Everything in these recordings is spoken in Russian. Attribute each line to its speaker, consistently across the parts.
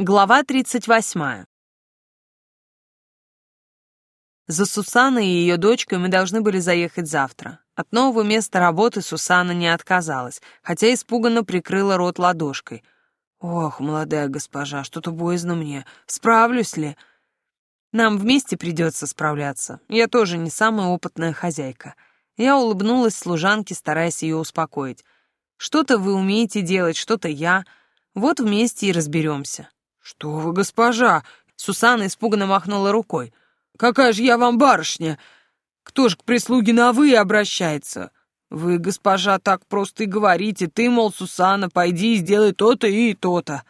Speaker 1: Глава 38. За Сусаной и ее дочкой мы должны были заехать завтра. От нового места работы Сусана не отказалась, хотя испуганно прикрыла рот ладошкой. «Ох, молодая госпожа, что-то боязно мне. Справлюсь ли?» «Нам вместе придется справляться. Я тоже не самая опытная хозяйка». Я улыбнулась служанке, стараясь ее успокоить. «Что-то вы умеете делать, что-то я. Вот вместе и разберемся».
Speaker 2: «Что вы, госпожа!» — Сусанна испуганно махнула рукой. «Какая же я вам барышня! Кто ж к прислуге на «вы» обращается? Вы, госпожа, так просто и говорите. Ты, мол, Сусанна, пойди и сделай то-то и то-то».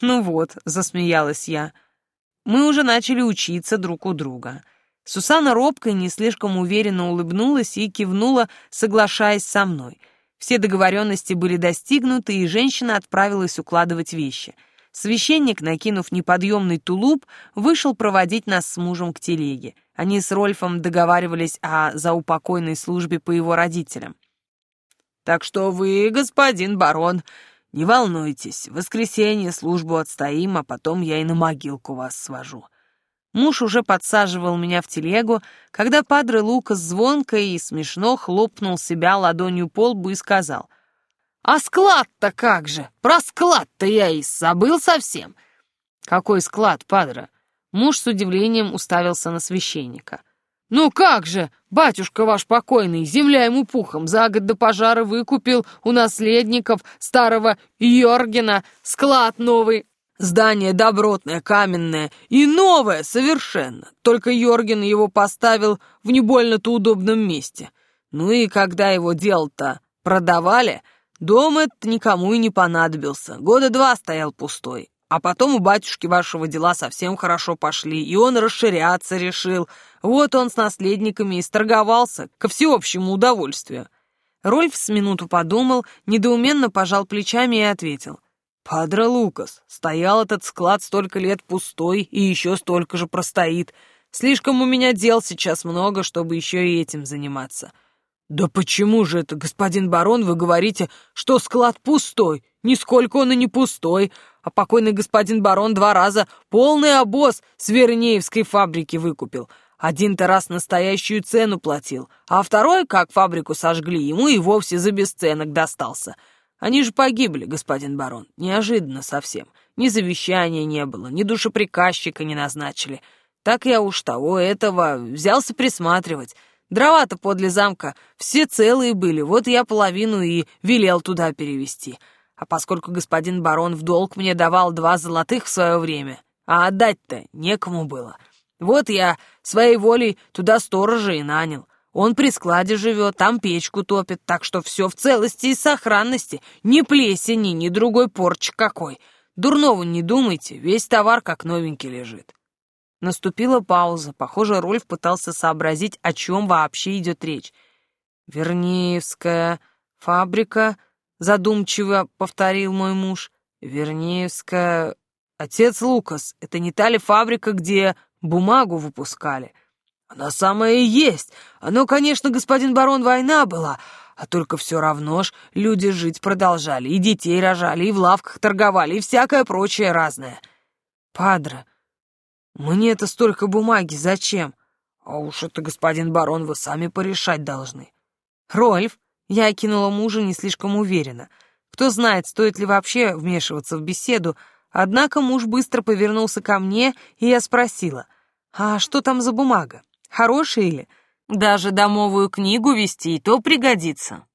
Speaker 1: «Ну вот», — засмеялась я, — «мы уже начали учиться друг у друга». Сусанна робко и не слишком уверенно улыбнулась и кивнула, соглашаясь со мной. Все договоренности были достигнуты, и женщина отправилась укладывать вещи — Священник, накинув неподъемный тулуп, вышел проводить нас с мужем к телеге. Они с Рольфом договаривались о заупокойной службе по его родителям. «Так что вы, господин барон, не волнуйтесь, в воскресенье службу отстоим, а потом я и на могилку вас свожу». Муж уже подсаживал меня в телегу, когда падре Лукас звонко и смешно хлопнул себя ладонью по лбу и сказал — а склад-то как же? Про склад-то я и забыл совсем. Какой склад, падра? Муж с удивлением уставился на священника. «Ну как же, батюшка ваш покойный, земля ему пухом, за год до пожара выкупил у наследников старого Йоргена склад новый. Здание добротное, каменное и новое совершенно, только Йорген его поставил в не больно-то удобном месте. Ну и когда его дело-то продавали, Дом этот никому и не понадобился. Года два стоял пустой. А потом у батюшки вашего дела совсем хорошо пошли, и он расширяться решил. Вот он с наследниками и сторговался, ко всеобщему удовольствию. Рольф с минуту подумал, недоуменно пожал плечами и ответил. «Падре Лукас, стоял этот склад столько лет пустой и еще столько же простоит. Слишком у меня дел сейчас много, чтобы еще и этим заниматься. «Да почему же это, господин барон, вы говорите, что склад пустой? Нисколько он и не пустой, а покойный господин барон два раза полный обоз с Вернеевской фабрики выкупил. Один-то раз настоящую цену платил, а второй, как фабрику сожгли, ему и вовсе за бесценок достался. Они же погибли, господин барон, неожиданно совсем. Ни завещания не было, ни душеприказчика не назначили. Так я уж того этого взялся присматривать». Дрова-то подле замка все целые были, вот я половину и велел туда перевести. А поскольку господин барон в долг мне давал два золотых в свое время, а отдать-то некому было, вот я своей волей туда сторожа и нанял. Он при складе живет, там печку топит, так что все в целости и сохранности, ни плесени, ни другой порчи какой. Дурного не думайте, весь товар как новенький лежит. Наступила пауза. Похоже, Рольф пытался сообразить, о чем вообще идет речь. «Вернеевская фабрика», — задумчиво повторил мой муж. «Вернеевская... Отец Лукас, это не та ли фабрика, где бумагу выпускали?» «Она самая и есть. Оно, конечно, господин барон, война была, а только все равно ж люди жить продолжали, и детей рожали, и в лавках торговали, и всякое прочее разное». «Падре, мне это столько бумаги, зачем? А уж это, господин барон, вы сами порешать должны. Рольф, я окинула мужа не слишком уверенно. Кто знает, стоит ли вообще вмешиваться в беседу, однако муж быстро повернулся ко мне, и я спросила, а что там за бумага? Хорошая или? Даже домовую книгу вести и то пригодится.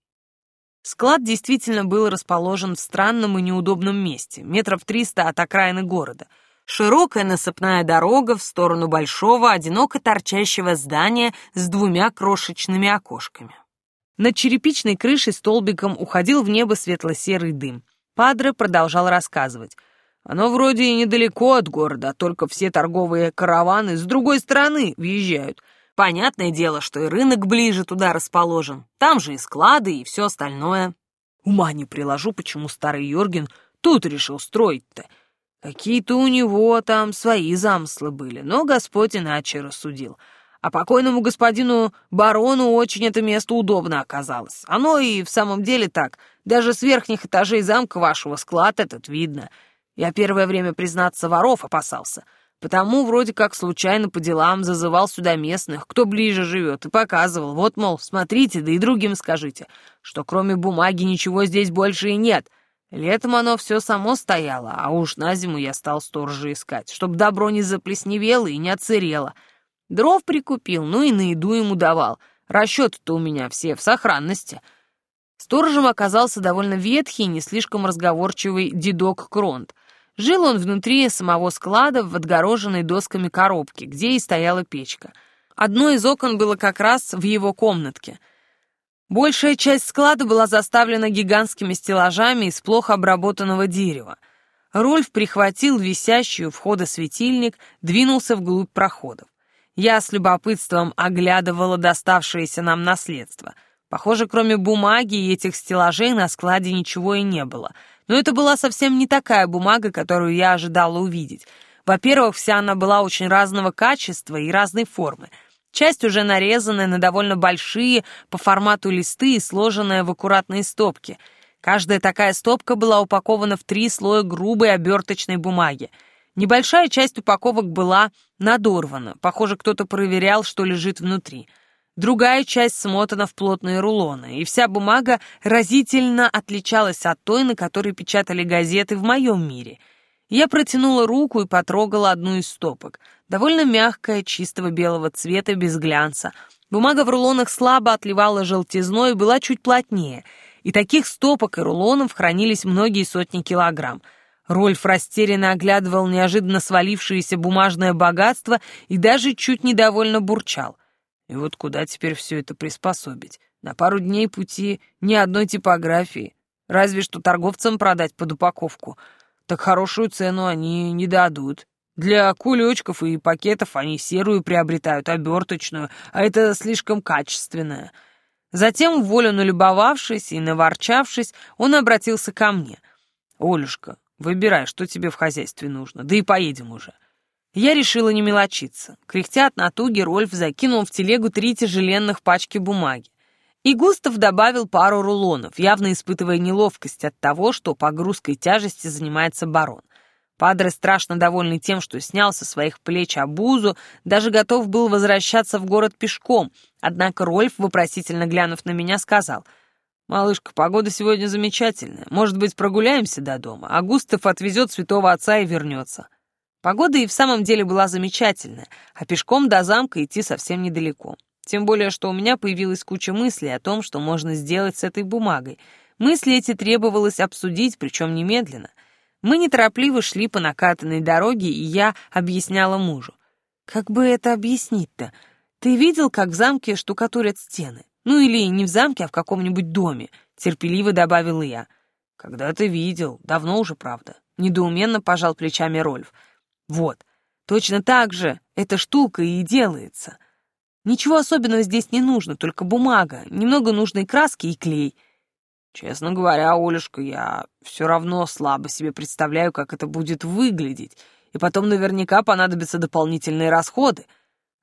Speaker 1: Склад действительно был расположен в странном и неудобном месте, метров триста от окраины города — Широкая насыпная дорога в сторону большого, одиноко торчащего здания с двумя крошечными окошками. Над черепичной крышей столбиком уходил в небо светло-серый дым. Падре продолжал рассказывать. Оно вроде и недалеко от города, только все торговые караваны с другой стороны въезжают. Понятное дело, что и рынок ближе туда расположен. Там же и склады, и все остальное. Ума не приложу, почему старый Йорген тут решил строить-то. Какие-то у него там свои замыслы были, но Господь иначе рассудил. А покойному господину барону очень это место удобно оказалось. Оно и в самом деле так. Даже с верхних этажей замка вашего склад этот видно. Я первое время, признаться, воров опасался, потому вроде как случайно по делам зазывал сюда местных, кто ближе живет, и показывал, вот, мол, смотрите, да и другим скажите, что кроме бумаги ничего здесь больше и нет. Летом оно все само стояло, а уж на зиму я стал сторожа искать, чтоб добро не заплесневело и не отсырело. Дров прикупил, ну и на еду ему давал. Расчеты-то у меня все в сохранности. Сторожем оказался довольно ветхий, не слишком разговорчивый дедок Кронт. Жил он внутри самого склада в отгороженной досками коробке, где и стояла печка. Одно из окон было как раз в его комнатке — Большая часть склада была заставлена гигантскими стеллажами из плохо обработанного дерева. Рольф прихватил висящую входа светильник, двинулся вглубь проходов. Я с любопытством оглядывала доставшееся нам наследство. Похоже, кроме бумаги и этих стеллажей на складе ничего и не было. Но это была совсем не такая бумага, которую я ожидала увидеть. Во-первых, вся она была очень разного качества и разной формы — Часть уже нарезанная на довольно большие по формату листы и сложенная в аккуратные стопки. Каждая такая стопка была упакована в три слоя грубой оберточной бумаги. Небольшая часть упаковок была надорвана. Похоже, кто-то проверял, что лежит внутри. Другая часть смотана в плотные рулоны, и вся бумага разительно отличалась от той, на которой печатали газеты в моем мире — я протянула руку и потрогала одну из стопок. Довольно мягкая, чистого белого цвета, без глянца. Бумага в рулонах слабо отливала желтизной и была чуть плотнее. И таких стопок и рулонов хранились многие сотни килограмм. Рольф растерянно оглядывал неожиданно свалившееся бумажное богатство и даже чуть недовольно бурчал. И вот куда теперь все это приспособить? На пару дней пути ни одной типографии. Разве что торговцам продать под упаковку — так хорошую цену они не дадут. Для кулечков и пакетов они серую приобретают, оберточную, а это слишком качественное. Затем, волю налюбовавшись и наворчавшись, он обратился ко мне. «Олюшка, выбирай, что тебе в хозяйстве нужно, да и поедем уже». Я решила не мелочиться. Кряхтя от натуги, Рольф закинул в телегу три тяжеленных пачки бумаги. И Густав добавил пару рулонов, явно испытывая неловкость от того, что погрузкой тяжести занимается барон. Падре, страшно довольный тем, что снял со своих плеч обузу, даже готов был возвращаться в город пешком, однако Рольф, вопросительно глянув на меня, сказал, «Малышка, погода сегодня замечательная, может быть, прогуляемся до дома, а Густав отвезет святого отца и вернется». Погода и в самом деле была замечательная, а пешком до замка идти совсем недалеко. Тем более, что у меня появилась куча мыслей о том, что можно сделать с этой бумагой. Мысли эти требовалось обсудить, причем немедленно. Мы неторопливо шли по накатанной дороге, и я объясняла мужу. «Как бы это объяснить-то? Ты видел, как в замке штукатурят стены? Ну или не в замке, а в каком-нибудь доме?» — терпеливо добавила я. «Когда ты видел? Давно уже, правда?» — недоуменно пожал плечами Рольф. «Вот, точно так же эта штука и делается». Ничего особенного здесь не нужно, только бумага, немного нужной краски и клей. Честно говоря, Олюшка, я все равно слабо себе представляю, как это будет выглядеть, и потом наверняка понадобятся дополнительные расходы.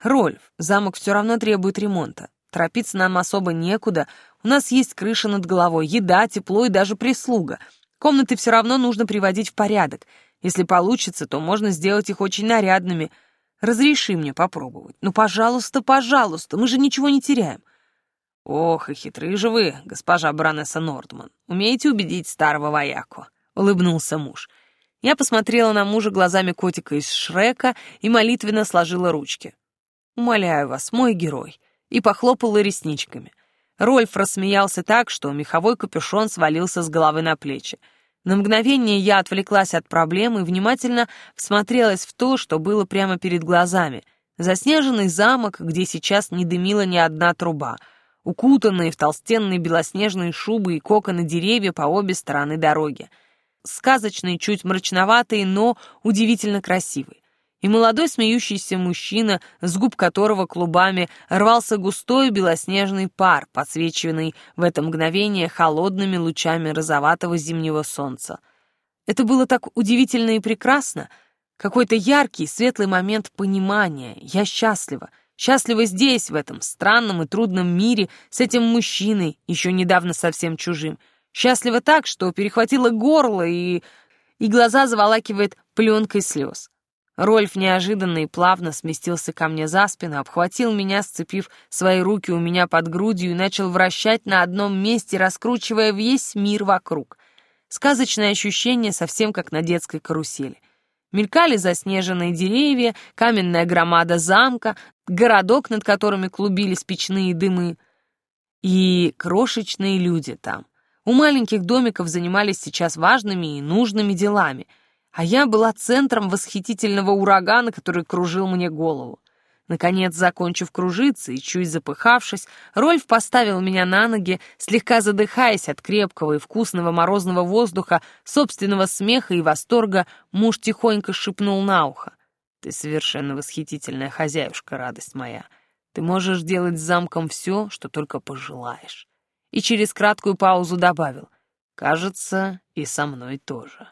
Speaker 1: Рольф, замок все равно требует ремонта. Торопиться нам особо некуда. У нас есть крыша над головой, еда, тепло и даже прислуга. Комнаты все равно нужно приводить в порядок. Если получится, то можно сделать их очень нарядными — Разреши мне попробовать. Ну, пожалуйста, пожалуйста, мы же ничего не теряем. Ох, и хитрые же вы, госпожа баронесса Нордман. Умеете убедить старого вояку? Улыбнулся муж. Я посмотрела на мужа глазами котика из Шрека и молитвенно сложила ручки. «Умоляю вас, мой герой», и похлопала ресничками. Рольф рассмеялся так, что меховой капюшон свалился с головы на плечи. На мгновение я отвлеклась от проблемы и внимательно всмотрелась в то, что было прямо перед глазами. Заснеженный замок, где сейчас не дымила ни одна труба, укутанные в толстенные белоснежные шубы и коконы деревья по обе стороны дороги. Сказочные, чуть мрачноватые, но удивительно красивые и молодой смеющийся мужчина, с губ которого клубами рвался густой белоснежный пар, подсвеченный в это мгновение холодными лучами розоватого зимнего солнца. Это было так удивительно и прекрасно, какой-то яркий, светлый момент понимания. Я счастлива, счастлива здесь, в этом странном и трудном мире, с этим мужчиной, еще недавно совсем чужим. Счастлива так, что перехватила горло и и глаза заволакивает пленкой слез. Рольф неожиданно и плавно сместился ко мне за спину, обхватил меня, сцепив свои руки у меня под грудью и начал вращать на одном месте, раскручивая весь мир вокруг. Сказочное ощущение, совсем как на детской карусели. Мелькали заснеженные деревья, каменная громада замка, городок, над которыми клубились печные дымы. И крошечные люди там. У маленьких домиков занимались сейчас важными и нужными делами — а я была центром восхитительного урагана, который кружил мне голову. Наконец, закончив кружиться и чуть запыхавшись, Рольф поставил меня на ноги, слегка задыхаясь от крепкого и вкусного морозного воздуха, собственного смеха и восторга, муж тихонько шепнул на ухо. «Ты совершенно восхитительная хозяюшка, радость моя. Ты можешь делать с замком все, что только пожелаешь». И через краткую паузу добавил, «Кажется, и со мной тоже».